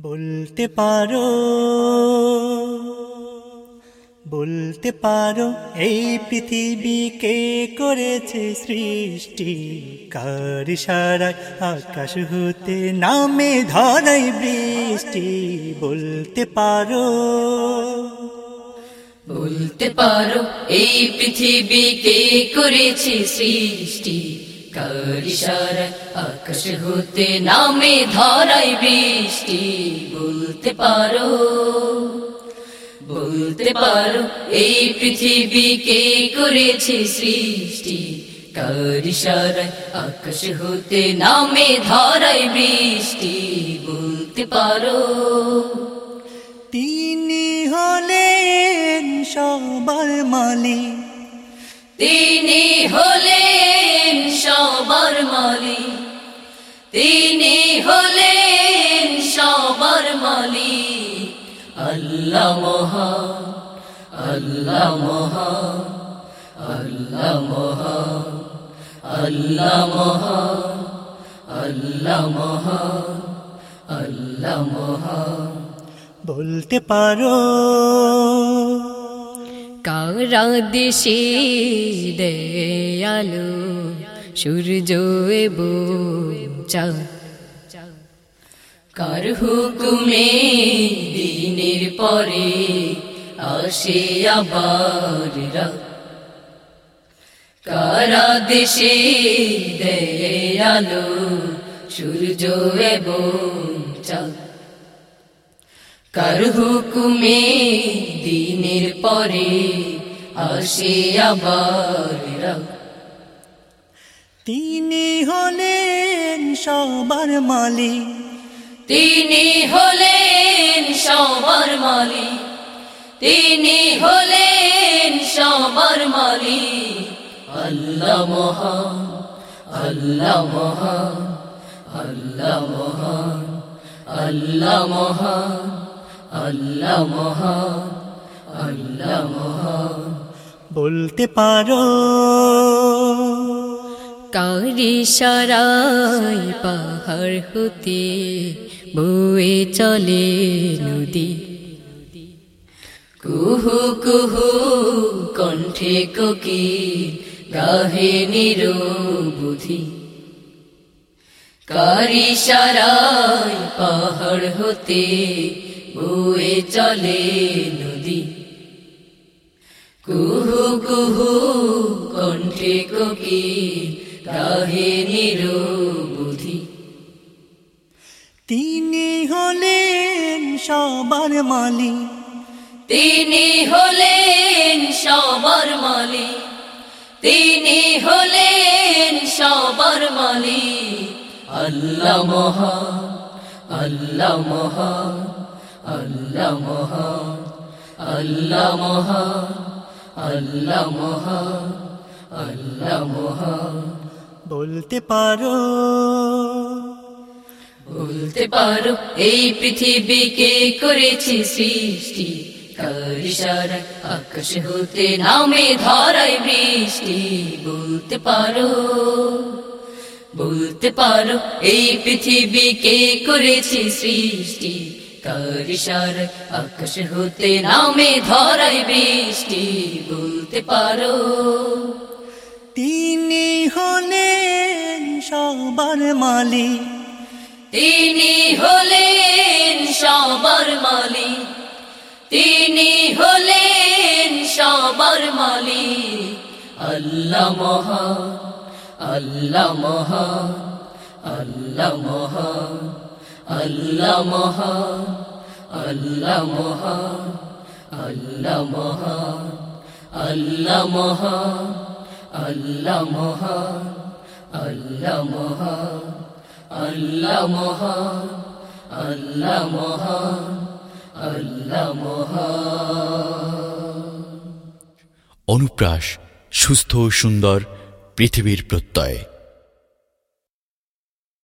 বলতে পারো বলতে পারো, এই পৃথিবী কে করেছে সৃষ্টি? কার সারায় আকাশ হতে নামে ধরাই বৃষ্টি? বলতে পারো বলতে পারো, এই পৃথিবী কে করেছে সৃষ্টি? কার ইশারায় আকাশ হতে নামে ধরাই বৃষ্টি। বলতে পারো বলতে পারো এই পৃথিবী কে করেছে সৃষ্টি? কার ইশারায় আকাশ হতে নামে ধরাই বৃষ্টি। বলতে পারো তিনি হলেন সবার মালিক। তিনি হলেন সবার মালিক। আল্লাহ মহান আল্লাহ মহান আল্লাহ মহান আল্লাহ মহান আল্লাহ মহান আল্লাহ মহান বলতে পারো। কারা দেশে দয়ালো সূর্য এবং চাঁদ কার হুকুমে দিনের পরে আসে আবার। কারা দেশে দেয় আলো সূর্য এবং চাঁদ কার হুকুমে দিনের পরে আসে আবার। তিনি হলেন সবার মালিক। তিনি হলেন সবার মালিক। তিনি হলেন সবার মালিক। আল্লাহ মহান আল্লাহ মহান আল্লাহ মহান আল্লাহ মহান আল্লাহ মহান আল্লাহ মহান। বলতে পারো কারি সারাই পাহাড় হতে, বয়ে চলে নদী। কুহু কুহু কণ্ঠে কোকি, গাহে নিরবুধি কারি সারাই পাহাড় হতে, বয়ে চলে নদী। কুহু কুহু কণ্ঠে কোকি গাহে নিরবুধি। তিনি হলেন সবার মালিক। তিনি হলেন সবার মালিক। তিনি হলেন সবার মালিক। আল্লাহ মহান আল্লাহ মহান আল্লাহ মহান আল্লাহ মহান আল্লাহ মহান আল্লাহ মহান বলতে পারো। বলতে পারো এই পৃথিবীকে করেছে সৃষ্টি। কার ইশারায় আকাশ হতে নামে ধরাই বৃষ্টি। বলতে পারো বলতে পারো এই পৃথিবীকে করেছে সৃষ্টি। কার ইশারায় আকাশ হতে নামে ধরাই বৃষ্টি। বলতে পারো তিনি হলেন সবার মালিক। তিনি হলেন সবার মালিক। তিনি হলেন সবার মালিক। আল্লাহ মহান আল্লাহ মহান আল্লাহ মহান আল্লাহ মহান আল্লাহ মহান আল্লাহ মহান আল্লাহ মহান আল্লাহ মহান আল্লাহ মহান আল্লাহ মহান আল্লাহ মহান আল্লাহ মহান অনুপ্রাস সুস্থ সুন্দর পৃথিবীর প্রত্যয়।